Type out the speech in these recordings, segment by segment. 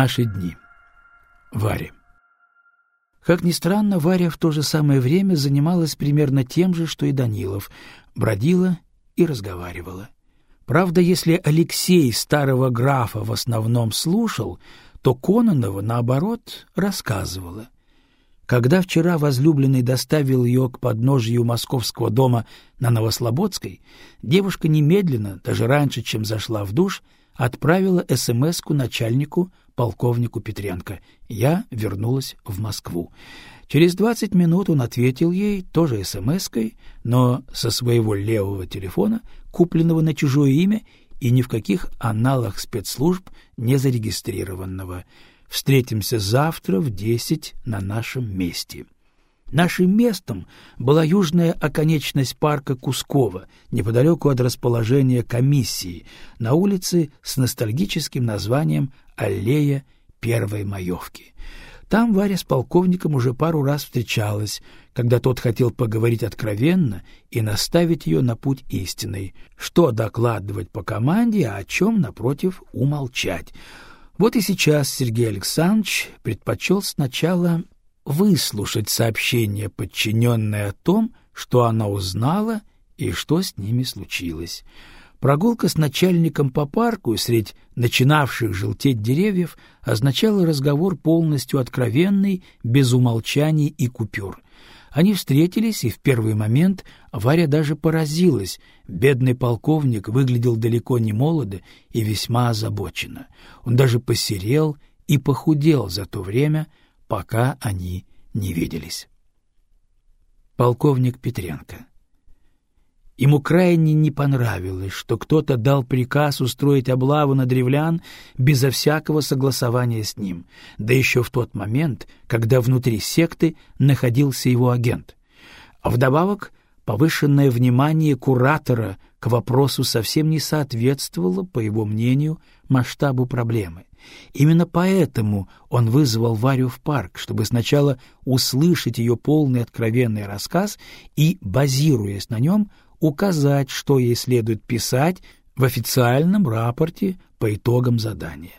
Наши дни. Варя. Как ни странно, Варя в то же самое время занималась примерно тем же, что и Данилов, бродила и разговаривала. Правда, если Алексей старого графа в основном слушал, то Кононова, наоборот, рассказывала. Когда вчера возлюбленный доставил ее к подножию московского дома на Новослободской, девушка немедленно, даже раньше, чем зашла в душ, отправила СМС-ку начальнику полковнику Петренко. Я вернулась в Москву. Через двадцать минут он ответил ей тоже СМС-кой, но со своего левого телефона, купленного на чужое имя и ни в каких аналах спецслужб не зарегистрированного. Встретимся завтра в десять на нашем месте. Нашим местом была южная оконечность парка Кускова, неподалеку от расположения комиссии, на улице с ностальгическим названием «Аллея первой маевки». Там Варя с полковником уже пару раз встречалась, когда тот хотел поговорить откровенно и наставить ее на путь истинный, что докладывать по команде, а о чем, напротив, умолчать. Вот и сейчас Сергей Александрович предпочел сначала выслушать сообщение подчиненной о том, что она узнала и что с ними случилось. Прогулка с начальником по парку средь начинавших желтеть деревьев означала разговор полностью откровенный, без умолчаний и купюр. Они встретились, и в первый момент Варя даже поразилась. Бедный полковник выглядел далеко не молодо и весьма озабоченно. Он даже посерел и похудел за то время, пока они не виделись. Полковник Петренко Ему крайне не понравилось, что кто-то дал приказ устроить облаву на древлян безо всякого согласования с ним, да еще в тот момент, когда внутри секты находился его агент. А вдобавок повышенное внимание куратора к вопросу совсем не соответствовало, по его мнению, масштабу проблемы. Именно поэтому он вызвал Варю в парк, чтобы сначала услышать ее полный откровенный рассказ и, базируясь на нем, указать, что ей следует писать в официальном рапорте по итогам задания.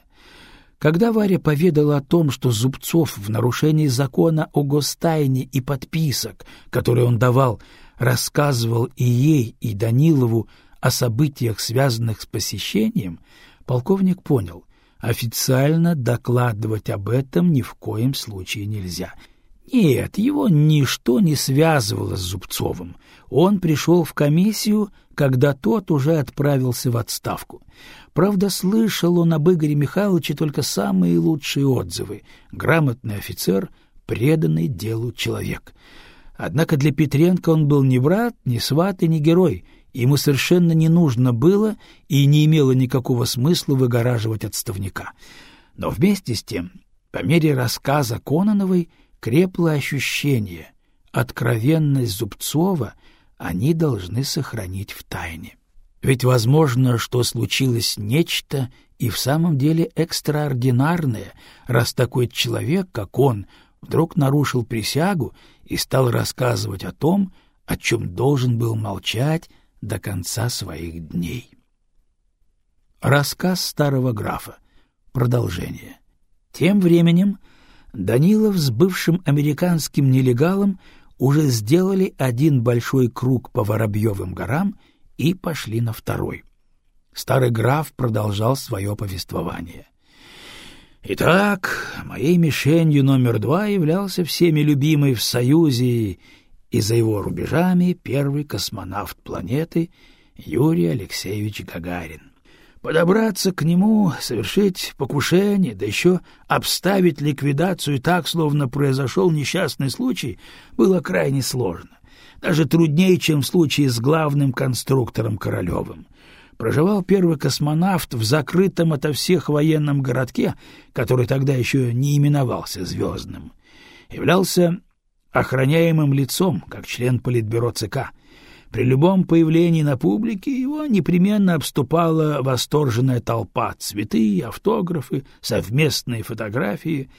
Когда Варя поведала о том, что Зубцов в нарушении закона о гостайне и подписок, которые он давал, рассказывал и ей, и Данилову о событиях, связанных с посещением, полковник понял, официально докладывать об этом ни в коем случае нельзя. Нет, его ничто не связывало с Зубцовым. Он пришел в комиссию, когда тот уже отправился в отставку. Правда, слышал он об Игоре Михайловиче только самые лучшие отзывы. Грамотный офицер, преданный делу человек. Однако для Петренко он был ни брат, ни сват и ни герой — Ему совершенно не нужно было и не имело никакого смысла выгораживать отставника. Но вместе с тем, по мере рассказа Кононовой, крепло ощущение — откровенность Зубцова они должны сохранить в тайне. Ведь возможно, что случилось нечто и в самом деле экстраординарное, раз такой человек, как он, вдруг нарушил присягу и стал рассказывать о том, о чем должен был молчать до конца своих дней. Рассказ старого графа. Продолжение. Тем временем Данилов с бывшим американским нелегалом уже сделали один большой круг по Воробьевым горам и пошли на второй. Старый граф продолжал свое повествование. Итак, моей мишенью номер два являлся всеми любимый в Союзе и за его рубежами первый космонавт планеты Юрий Алексеевич Гагарин. Подобраться к нему, совершить покушение, да еще обставить ликвидацию так, словно произошел несчастный случай, было крайне сложно. Даже труднее, чем в случае с главным конструктором Королевым. Проживал первый космонавт в закрытом ото всех военном городке, который тогда еще не именовался «Звездным». Являлся охраняемым лицом, как член Политбюро ЦК. При любом появлении на публике его непременно обступала восторженная толпа, цветы, автографы, совместные фотографии.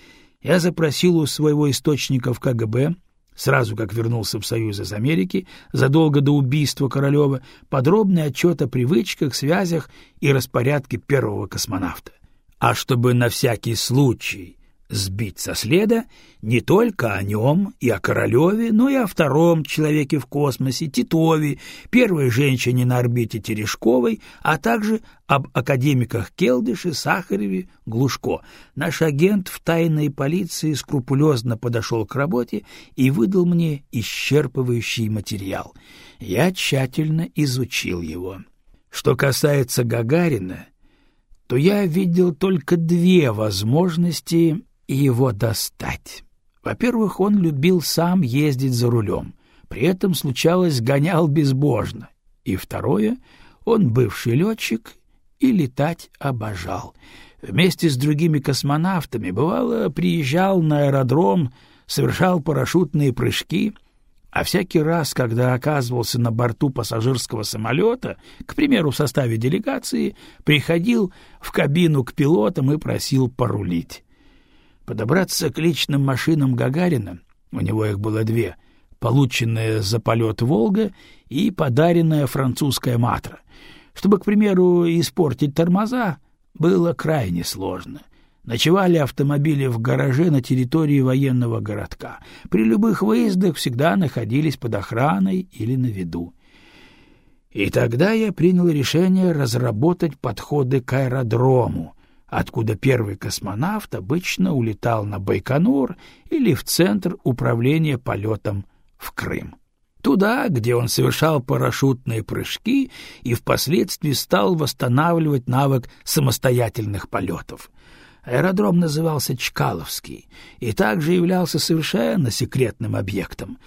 Я запросил у своего источника в КГБ, сразу как вернулся в Союз из Америки, задолго до убийства Королева, подробный отчет о привычках, связях и распорядке первого космонавта. А чтобы на всякий случай сбить со следа не только о нем и о Королеве, но и о втором человеке в космосе, Титове, первой женщине на орбите Терешковой, а также об академиках Келдыше, Сахареве, Глушко. Наш агент в тайной полиции скрупулезно подошел к работе и выдал мне исчерпывающий материал. Я тщательно изучил его. Что касается Гагарина, то я видел только две возможности его достать. Во-первых, он любил сам ездить за рулем, при этом, случалось, гонял безбожно. И второе, он бывший летчик и летать обожал. Вместе с другими космонавтами, бывало, приезжал на аэродром, совершал парашютные прыжки — а всякий раз, когда оказывался на борту пассажирского самолета, к примеру, в составе делегации, приходил в кабину к пилотам и просил порулить. Подобраться к личным машинам Гагарина, у него их было две, полученная за полет «Волга» и подаренная французская «Матра», чтобы, к примеру, испортить тормоза, было крайне сложно. Ночевали автомобили в гараже на территории военного городка. При любых выездах всегда находились под охраной или на виду. И тогда я принял решение разработать подходы к аэродрому, откуда первый космонавт обычно улетал на Байконур или в Центр управления полетом в Крым. Туда, где он совершал парашютные прыжки и впоследствии стал восстанавливать навык самостоятельных полетов. Аэродром назывался Чкаловский и также являлся совершенно секретным объектом.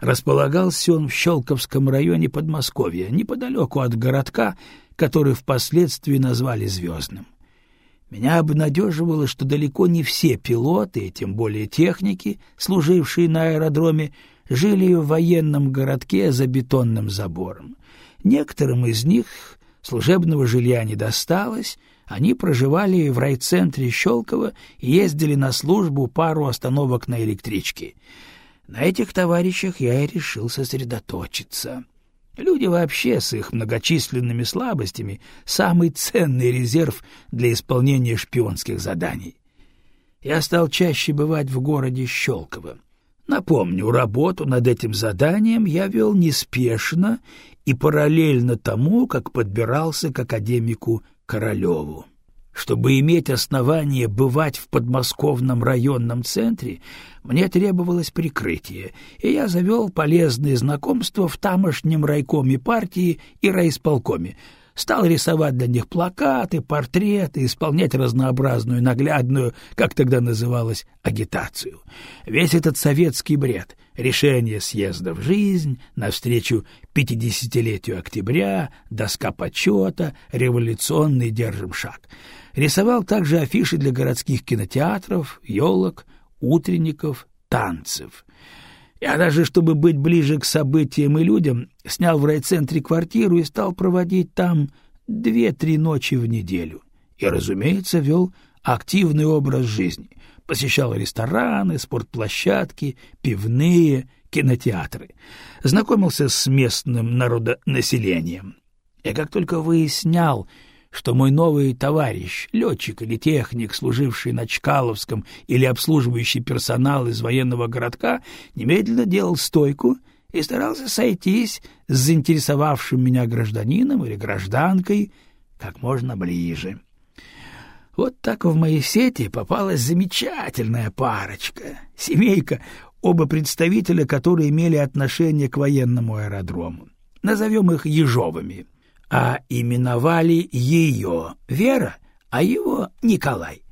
Располагался он в Щелковском районе Подмосковья, неподалеку от городка, который впоследствии назвали Звездным. Меня обнадеживало, что далеко не все пилоты, и тем более техники, служившие на аэродроме, жили в военном городке за бетонным забором. Некоторым из них служебного жилья не досталось, они проживали в райцентре Щелково и ездили на службу пару остановок на электричке. На этих товарищах я и решил сосредоточиться. Люди вообще с их многочисленными слабостями — самый ценный резерв для исполнения шпионских заданий. Я стал чаще бывать в городе Щелково. Напомню, работу над этим заданием я вел неспешно и параллельно тому, как подбирался к академику Королеву. Чтобы иметь основание бывать в подмосковном районном центре, мне требовалось прикрытие, и я завел полезные знакомства в тамошнем райкоме партии и райисполкоме, стал рисовать для них плакаты, портреты, исполнять разнообразную наглядную, как тогда называлось, агитацию. Весь этот советский бред, решение съезда в жизнь, навстречу пятидесятилетию октября, доска почета, революционный держим шаг. Рисовал также афиши для городских кинотеатров, елок, утренников, танцев. Я даже, чтобы быть ближе к событиям и людям, снял в райцентре квартиру и стал проводить там две-три ночи в неделю. И, разумеется, вел активный образ жизни. Посещал рестораны, спортплощадки, пивные, кинотеатры. Знакомился с местным народонаселением. И как только выяснял, что мой новый товарищ, летчик или техник, служивший на Чкаловском или обслуживающий персонал из военного городка, немедленно делал стойку и старался сойтись с заинтересовавшим меня гражданином или гражданкой как можно ближе. Вот так в мои сети попалась замечательная парочка, семейка, оба представителя, которые имели отношение к военному аэродрому. Назовем их Ежовыми а именовали ее Вера, а его Николай.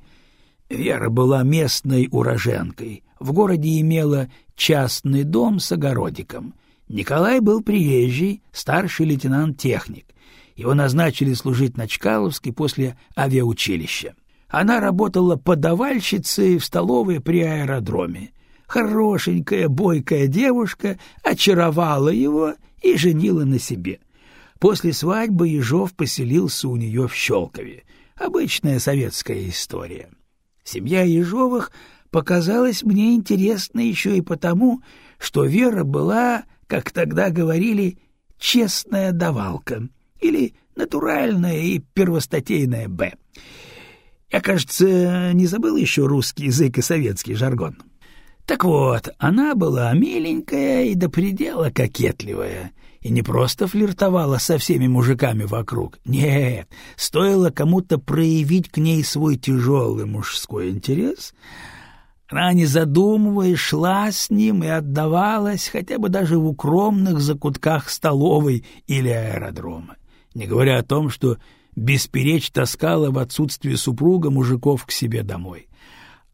Вера была местной уроженкой, в городе имела частный дом с огородиком. Николай был приезжий, старший лейтенант-техник. Его назначили служить на Чкаловске после авиаучилища. Она работала подавальщицей в столовой при аэродроме. Хорошенькая, бойкая девушка очаровала его и женила на себе — После свадьбы Ежов поселился у нее в Щелкове. Обычная советская история. Семья Ежовых показалась мне интересной еще и потому, что Вера была, как тогда говорили, честная давалка или натуральная и первостатейная «Б». Я, кажется, не забыл еще русский язык и советский жаргон. Так вот, она была миленькая и до предела кокетливая, и не просто флиртовала со всеми мужиками вокруг. Нет, стоило кому-то проявить к ней свой тяжелый мужской интерес, она, не задумываясь, шла с ним и отдавалась хотя бы даже в укромных закутках столовой или аэродрома, не говоря о том, что бесперечь таскала в отсутствие супруга мужиков к себе домой.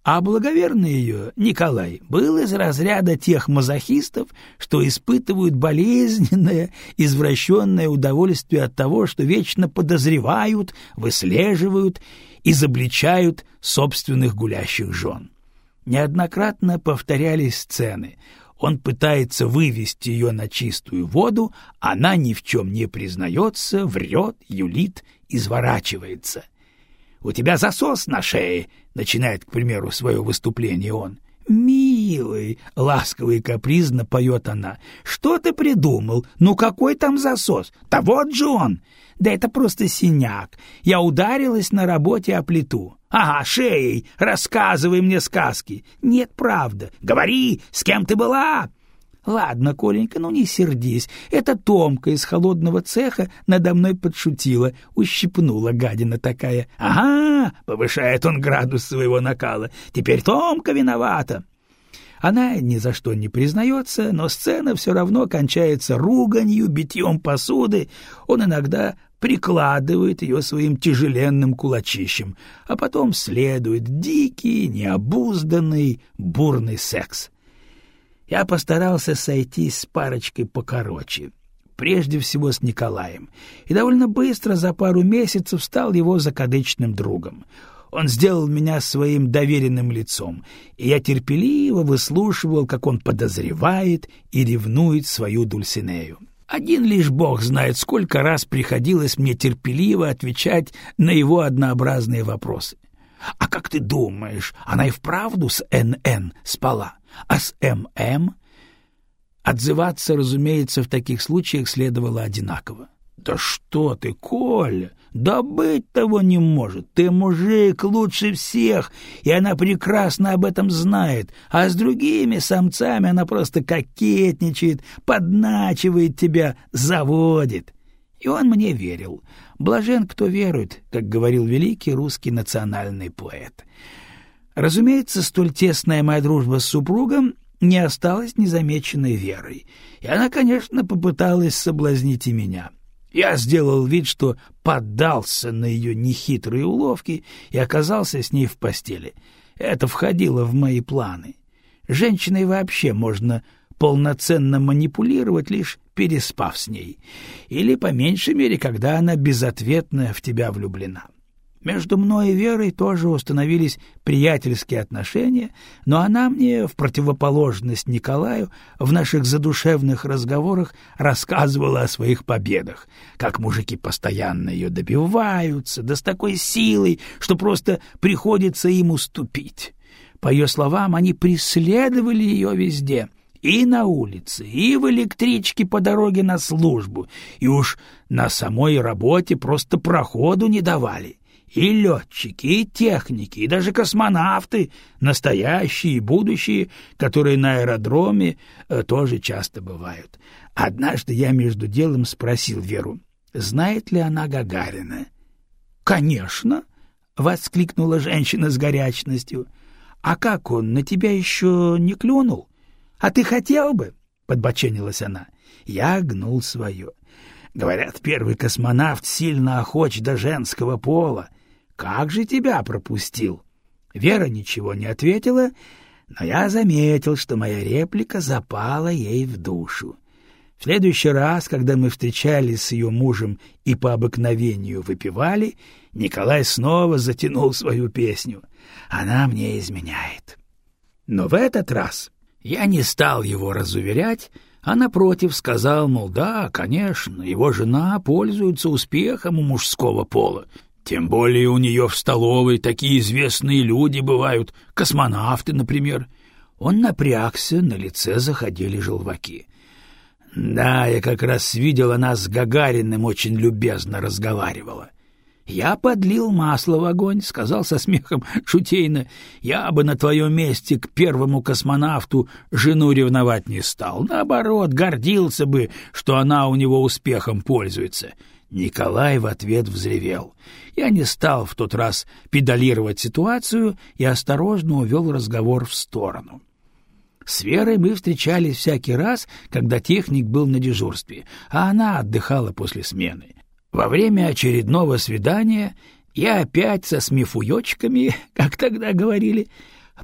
А благоверный ее, Николай, был из разряда тех мазохистов, что испытывают болезненное, извращенное удовольствие от того, что вечно подозревают, выслеживают, изобличают собственных гулящих жен. Неоднократно повторялись сцены. Он пытается вывести ее на чистую воду, она ни в чем не признается, врет, юлит, изворачивается — у тебя засос на шее, начинает, к примеру, свое выступление он. «Милый!» — ласково и капризно поет она. «Что ты придумал? Ну какой там засос? Да вот же он!» «Да это просто синяк. Я ударилась на работе о плиту». «Ага, шеей! Рассказывай мне сказки!» «Нет, правда. Говори, с кем ты была?» Ладно, Коленька, ну не сердись. Это Томка из холодного цеха надо мной подшутила, ущипнула гадина такая. Ага, повышает он градус своего накала. Теперь Томка виновата. Она ни за что не признается, но сцена все равно кончается руганью, битьем посуды. Он иногда прикладывает ее своим тяжеленным кулачищем, а потом следует дикий, необузданный, бурный секс. Я постарался сойтись с парочкой покороче, прежде всего с Николаем, и довольно быстро за пару месяцев стал его закадычным другом. Он сделал меня своим доверенным лицом, и я терпеливо выслушивал, как он подозревает и ревнует свою Дульсинею. Один лишь бог знает, сколько раз приходилось мне терпеливо отвечать на его однообразные вопросы. «А как ты думаешь, она и вправду с НН спала?» А с ММ отзываться, разумеется, в таких случаях следовало одинаково. «Да что ты, Коля! Да быть того не может! Ты мужик лучше всех, и она прекрасно об этом знает, а с другими самцами она просто кокетничает, подначивает тебя, заводит». И он мне верил. Блажен, кто верует, как говорил великий русский национальный поэт. Разумеется, столь тесная моя дружба с супругом не осталась незамеченной верой, и она, конечно, попыталась соблазнить и меня. Я сделал вид, что поддался на ее нехитрые уловки и оказался с ней в постели. Это входило в мои планы. Женщиной вообще можно полноценно манипулировать, лишь переспав с ней, или, по меньшей мере, когда она безответно в тебя влюблена. Между мной и Верой тоже установились приятельские отношения, но она мне, в противоположность Николаю, в наших задушевных разговорах рассказывала о своих победах, как мужики постоянно ее добиваются, да с такой силой, что просто приходится им уступить. По ее словам, они преследовали ее везде — и на улице, и в электричке по дороге на службу, и уж на самой работе просто проходу не давали. И летчики, и техники, и даже космонавты, настоящие и будущие, которые на аэродроме э, тоже часто бывают. Однажды я между делом спросил Веру, знает ли она Гагарина. «Конечно!» — воскликнула женщина с горячностью. «А как он, на тебя еще не клюнул? А ты хотел бы?» — подбоченилась она. Я гнул свое. Говорят, первый космонавт сильно охоч до женского пола. Как же тебя пропустил? Вера ничего не ответила, но я заметил, что моя реплика запала ей в душу. В следующий раз, когда мы встречались с ее мужем и по обыкновению выпивали, Николай снова затянул свою песню. Она мне изменяет. Но в этот раз я не стал его разуверять, а напротив сказал, мол, да, конечно, его жена пользуется успехом у мужского пола, тем более у нее в столовой такие известные люди бывают, космонавты, например. Он напрягся, на лице заходили желваки. Да, я как раз видел, она с Гагариным очень любезно разговаривала. Я подлил масло в огонь, сказал со смехом шутейно. Я бы на твоем месте к первому космонавту жену ревновать не стал. Наоборот, гордился бы, что она у него успехом пользуется. Николай в ответ взревел. Я не стал в тот раз педалировать ситуацию и осторожно увел разговор в сторону. С Верой мы встречались всякий раз, когда техник был на дежурстве, а она отдыхала после смены. Во время очередного свидания я опять со смефуёчками, как тогда говорили,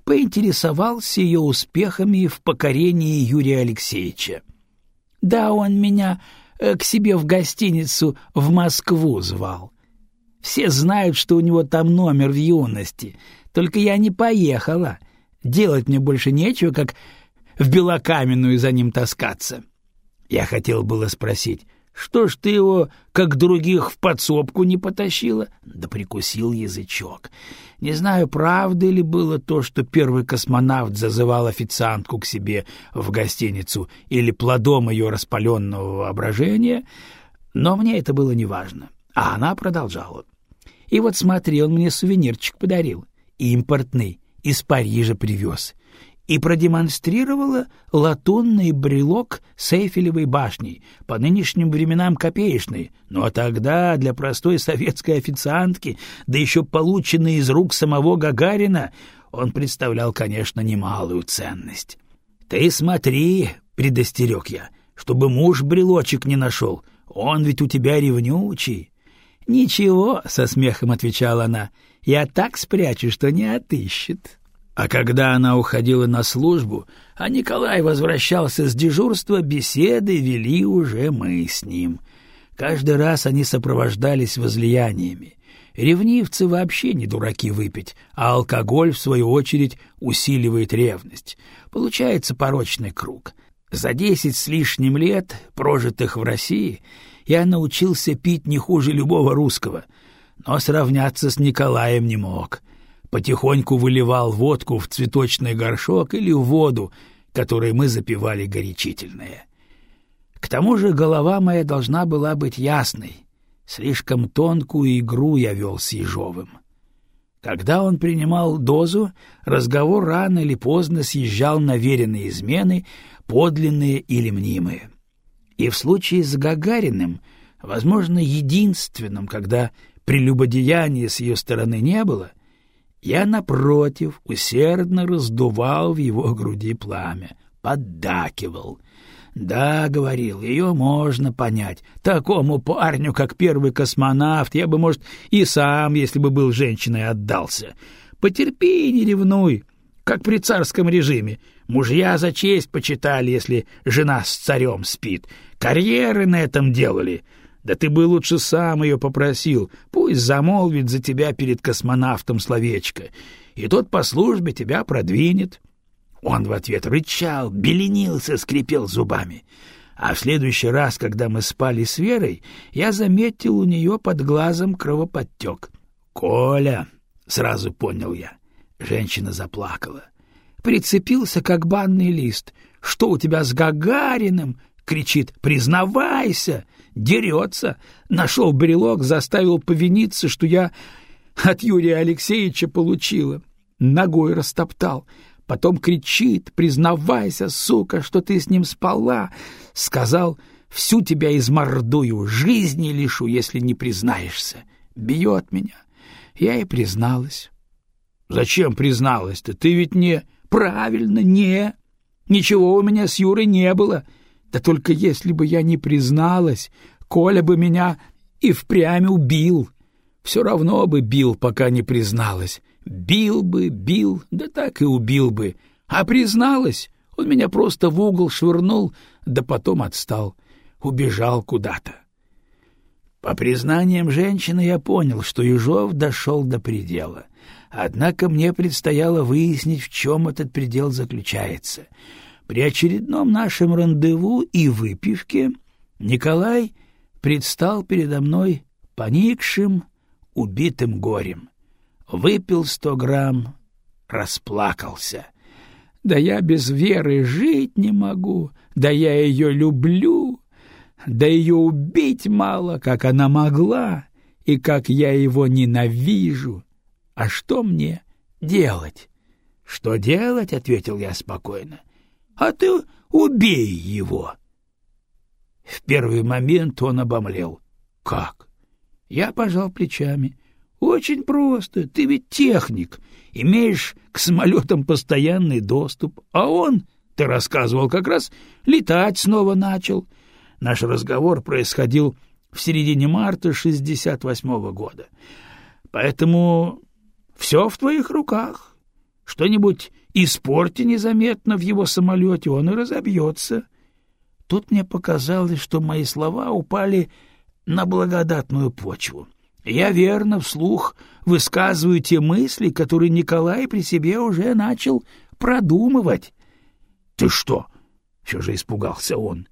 поинтересовался ее успехами в покорении Юрия Алексеевича. Да, он меня к себе в гостиницу в Москву звал. Все знают, что у него там номер в юности, только я не поехала. Делать мне больше нечего, как в белокаменную за ним таскаться. Я хотел было спросить, что ж ты его, как других, в подсобку не потащила? Да прикусил язычок. Не знаю, правда ли было то, что первый космонавт зазывал официантку к себе в гостиницу или плодом ее распаленного воображения, но мне это было неважно. А она продолжала. И вот смотри, он мне сувенирчик подарил, импортный, из Парижа привез и продемонстрировала латунный брелок с Эйфелевой башней, по нынешним временам копеечный, но тогда для простой советской официантки, да еще полученный из рук самого Гагарина, он представлял, конечно, немалую ценность. — Ты смотри, — предостерег я, — чтобы муж брелочек не нашел, он ведь у тебя ревнючий. — Ничего, — со смехом отвечала она, — я так спрячу, что не отыщет. А когда она уходила на службу, а Николай возвращался с дежурства, беседы вели уже мы с ним. Каждый раз они сопровождались возлияниями. Ревнивцы вообще не дураки выпить, а алкоголь, в свою очередь, усиливает ревность. Получается порочный круг. За десять с лишним лет, прожитых в России, я научился пить не хуже любого русского, но сравняться с Николаем не мог — потихоньку выливал водку в цветочный горшок или в воду, которой мы запивали горячительное. К тому же голова моя должна была быть ясной. Слишком тонкую игру я вел с Ежовым. Когда он принимал дозу, разговор рано или поздно съезжал на веренные измены, подлинные или мнимые. И в случае с Гагариным, возможно, единственным, когда прелюбодеяния с ее стороны не было — я, напротив, усердно раздувал в его груди пламя, поддакивал. «Да, — говорил, — ее можно понять. Такому парню, как первый космонавт, я бы, может, и сам, если бы был женщиной, отдался. Потерпи и не ревнуй, как при царском режиме. Мужья за честь почитали, если жена с царем спит. Карьеры на этом делали. Да ты бы лучше сам ее попросил, пусть замолвит за тебя перед космонавтом словечко, и тот по службе тебя продвинет. Он в ответ рычал, беленился, скрипел зубами. А в следующий раз, когда мы спали с Верой, я заметил у нее под глазом кровоподтек. «Коля!» — сразу понял я. Женщина заплакала. Прицепился, как банный лист. «Что у тебя с Гагариным?» — кричит. «Признавайся!» Дерется. Нашел брелок, заставил повиниться, что я от Юрия Алексеевича получила. Ногой растоптал. Потом кричит, признавайся, сука, что ты с ним спала. Сказал, всю тебя измордую, жизни лишу, если не признаешься. Бьет меня. Я и призналась. Зачем призналась-то? Ты ведь не... Правильно, не. Ничего у меня с Юрой не было. — да только если бы я не призналась, Коля бы меня и впрямь убил. Все равно бы бил, пока не призналась. Бил бы, бил, да так и убил бы. А призналась, он меня просто в угол швырнул, да потом отстал. Убежал куда-то. По признаниям женщины я понял, что Ежов дошел до предела. Однако мне предстояло выяснить, в чем этот предел заключается — при очередном нашем рандеву и выпивке Николай предстал передо мной поникшим, убитым горем. Выпил сто грамм, расплакался. Да я без веры жить не могу, да я ее люблю, да ее убить мало, как она могла. и как я его ненавижу. А что мне делать? — Что делать? — ответил я спокойно. — А ты убей его. В первый момент он обомлел. — Как? Я пожал плечами. — Очень просто. Ты ведь техник, имеешь к самолетам постоянный доступ, а он, ты рассказывал, как раз летать снова начал. Наш разговор происходил в середине марта 68-го года. Поэтому все в твоих руках. Что-нибудь испорти незаметно в его самолете, он и разобьется. Тут мне показалось, что мои слова упали на благодатную почву. Я верно вслух высказываю те мысли, которые Николай при себе уже начал продумывать. — Ты что? — все же испугался он.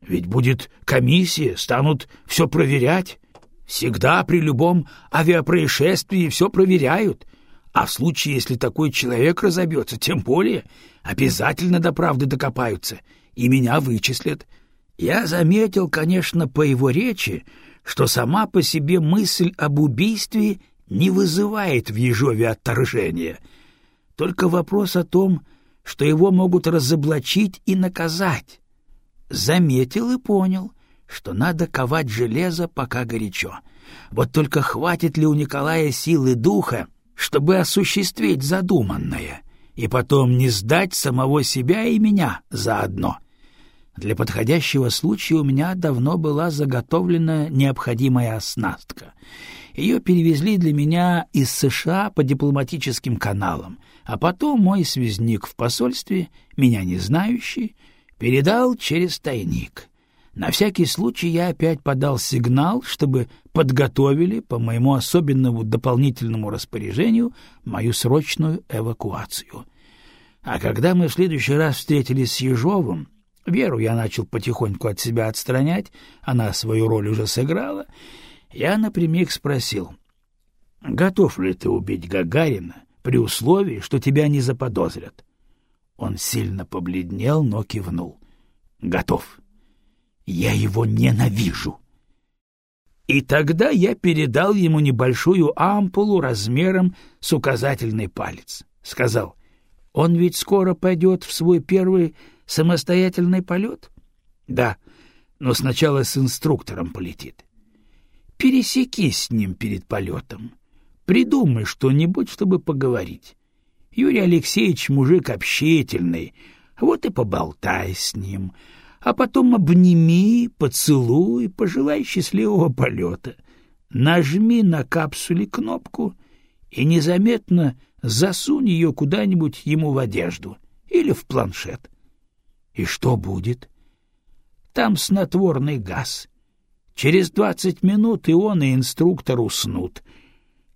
Ведь будет комиссия, станут все проверять. Всегда при любом авиапроисшествии все проверяют. А в случае, если такой человек разобьется, тем более, обязательно до правды докопаются и меня вычислят. Я заметил, конечно, по его речи, что сама по себе мысль об убийстве не вызывает в Ежове отторжения. Только вопрос о том, что его могут разоблачить и наказать заметил и понял, что надо ковать железо, пока горячо. Вот только хватит ли у Николая силы духа, чтобы осуществить задуманное, и потом не сдать самого себя и меня заодно. Для подходящего случая у меня давно была заготовлена необходимая оснастка. Ее перевезли для меня из США по дипломатическим каналам, а потом мой связник в посольстве, меня не знающий, передал через тайник. На всякий случай я опять подал сигнал, чтобы подготовили по моему особенному дополнительному распоряжению мою срочную эвакуацию. А когда мы в следующий раз встретились с Ежовым, Веру я начал потихоньку от себя отстранять, она свою роль уже сыграла, я напрямик спросил, «Готов ли ты убить Гагарина при условии, что тебя не заподозрят?» Он сильно побледнел, но кивнул. «Готов. Я его ненавижу». И тогда я передал ему небольшую ампулу размером с указательный палец. Сказал, он ведь скоро пойдет в свой первый самостоятельный полет? Да, но сначала с инструктором полетит. Пересекись с ним перед полетом. Придумай что-нибудь, чтобы поговорить. Юрий Алексеевич мужик общительный, вот и поболтай с ним, а потом обними, поцелуй, пожелай счастливого полета. Нажми на капсуле кнопку и незаметно засунь ее куда-нибудь ему в одежду или в планшет. И что будет? Там снотворный газ. Через двадцать минут и он, и инструктор уснут —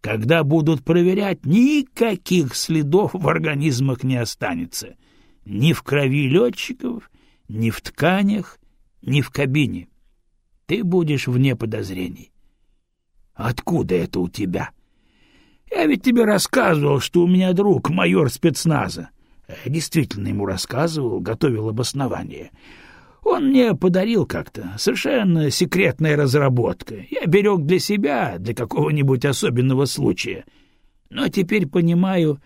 когда будут проверять, никаких следов в организмах не останется. Ни в крови летчиков, ни в тканях, ни в кабине. Ты будешь вне подозрений. Откуда это у тебя? Я ведь тебе рассказывал, что у меня друг, майор спецназа. Я действительно ему рассказывал, готовил обоснование. Он мне подарил как-то. Совершенно секретная разработка. Я берег для себя, для какого-нибудь особенного случая. Но теперь понимаю,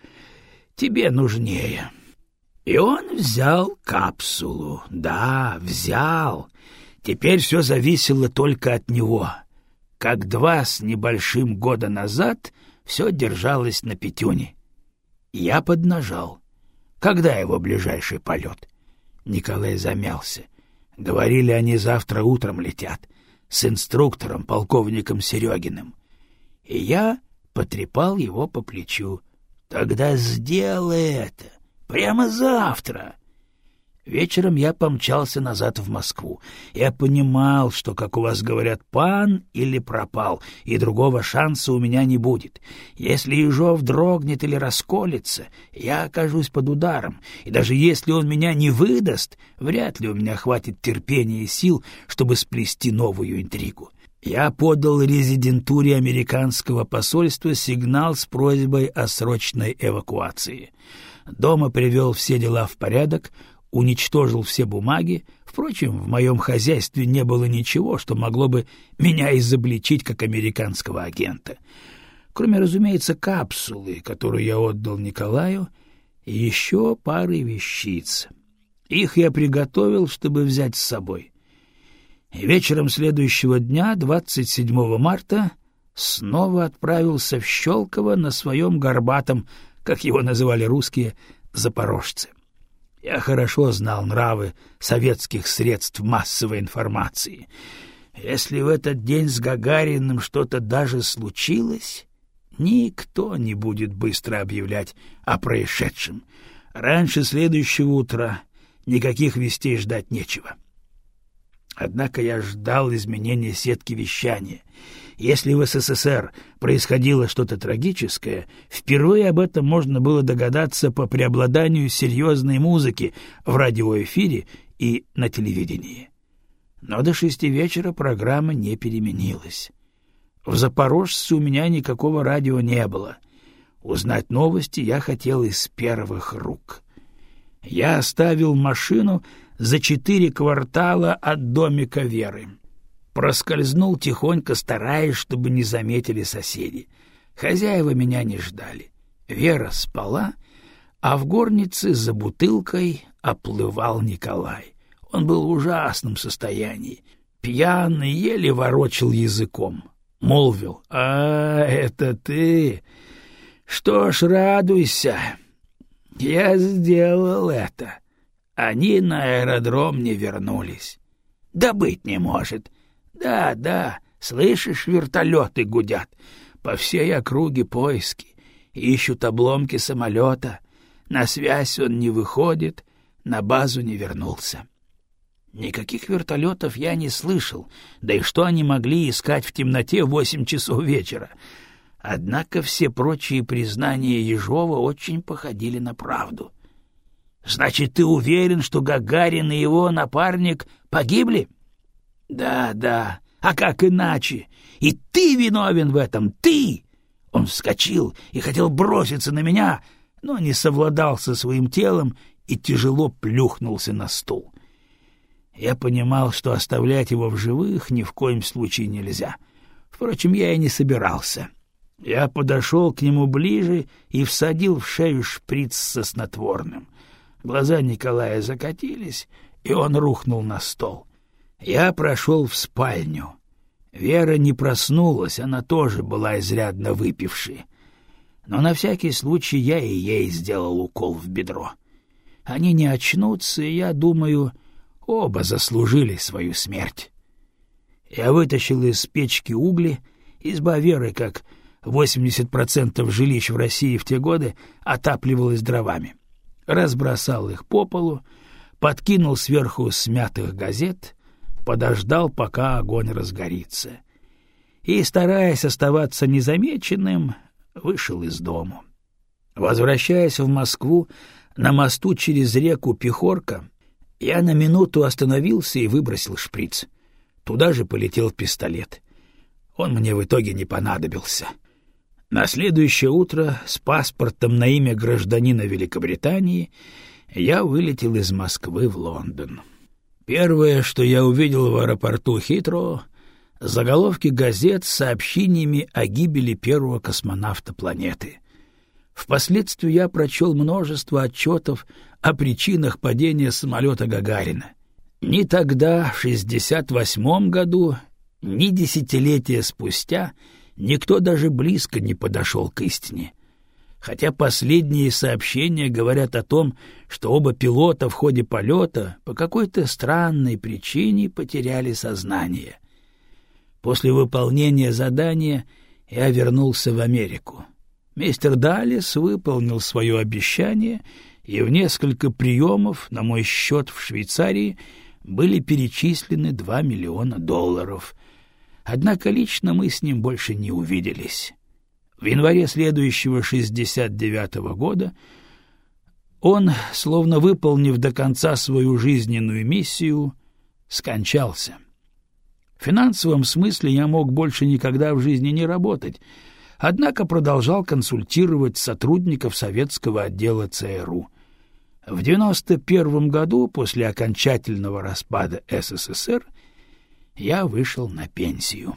тебе нужнее. И он взял капсулу. Да, взял. Теперь все зависело только от него. Как два с небольшим года назад все держалось на пятюне. Я поднажал. Когда его ближайший полет? Николай замялся. — Говорили, они завтра утром летят с инструктором, полковником Серегиным. И я потрепал его по плечу. «Тогда сделай это! Прямо завтра!» Вечером я помчался назад в Москву. Я понимал, что, как у вас говорят, пан или пропал, и другого шанса у меня не будет. Если Ежов дрогнет или расколется, я окажусь под ударом, и даже если он меня не выдаст, вряд ли у меня хватит терпения и сил, чтобы сплести новую интригу. Я подал резидентуре американского посольства сигнал с просьбой о срочной эвакуации. Дома привел все дела в порядок, уничтожил все бумаги, Впрочем, в моем хозяйстве не было ничего, что могло бы меня изобличить как американского агента. Кроме, разумеется, капсулы, которую я отдал Николаю, и еще пары вещиц. Их я приготовил, чтобы взять с собой. И вечером следующего дня, 27 марта, снова отправился в Щелково на своем горбатом, как его называли русские, запорожцы. Я хорошо знал нравы советских средств массовой информации. Если в этот день с Гагариным что-то даже случилось, никто не будет быстро объявлять о происшедшем. Раньше следующего утра никаких вестей ждать нечего. Однако я ждал изменения сетки вещания — если в СССР происходило что-то трагическое, впервые об этом можно было догадаться по преобладанию серьезной музыки в радиоэфире и на телевидении. Но до шести вечера программа не переменилась. В Запорожце у меня никакого радио не было. Узнать новости я хотел из первых рук. Я оставил машину за четыре квартала от домика Веры проскользнул тихонько, стараясь, чтобы не заметили соседи. Хозяева меня не ждали. Вера спала, а в горнице за бутылкой оплывал Николай. Он был в ужасном состоянии. Пьяный, еле ворочил языком. Молвил, «А, это ты? Что ж, радуйся. Я сделал это. Они на аэродром не вернулись. Да не может. Да, да, слышишь, вертолеты гудят. По всей округе поиски. Ищут обломки самолета. На связь он не выходит, на базу не вернулся. Никаких вертолетов я не слышал, да и что они могли искать в темноте в восемь часов вечера? Однако все прочие признания Ежова очень походили на правду. — Значит, ты уверен, что Гагарин и его напарник погибли? — да, да, а как иначе? И ты виновен в этом, ты! Он вскочил и хотел броситься на меня, но не совладал со своим телом и тяжело плюхнулся на стул. Я понимал, что оставлять его в живых ни в коем случае нельзя. Впрочем, я и не собирался. Я подошел к нему ближе и всадил в шею шприц со снотворным. Глаза Николая закатились, и он рухнул на стол. Я прошел в спальню. Вера не проснулась, она тоже была изрядно выпившей. Но на всякий случай я и ей сделал укол в бедро. Они не очнутся, и я думаю, оба заслужили свою смерть. Я вытащил из печки угли, изба Веры, как 80% жилищ в России в те годы, отапливалась дровами. Разбросал их по полу, подкинул сверху смятых газет подождал, пока огонь разгорится. И, стараясь оставаться незамеченным, вышел из дому. Возвращаясь в Москву, на мосту через реку Пехорка, я на минуту остановился и выбросил шприц. Туда же полетел пистолет. Он мне в итоге не понадобился. На следующее утро с паспортом на имя гражданина Великобритании я вылетел из Москвы в Лондон. Первое, что я увидел в аэропорту Хитро, заголовки газет с сообщениями о гибели первого космонавта планеты. Впоследствии я прочел множество отчетов о причинах падения самолета Гагарина. Ни тогда, в 68 году, ни десятилетия спустя никто даже близко не подошел к истине хотя последние сообщения говорят о том, что оба пилота в ходе полета по какой-то странной причине потеряли сознание. После выполнения задания я вернулся в Америку. Мистер Даллес выполнил свое обещание, и в несколько приемов на мой счет в Швейцарии были перечислены два миллиона долларов. Однако лично мы с ним больше не увиделись. В январе следующего 69-го года он, словно выполнив до конца свою жизненную миссию, скончался. В финансовом смысле я мог больше никогда в жизни не работать, однако продолжал консультировать сотрудников советского отдела ЦРУ. В 91 году, после окончательного распада СССР, я вышел на пенсию.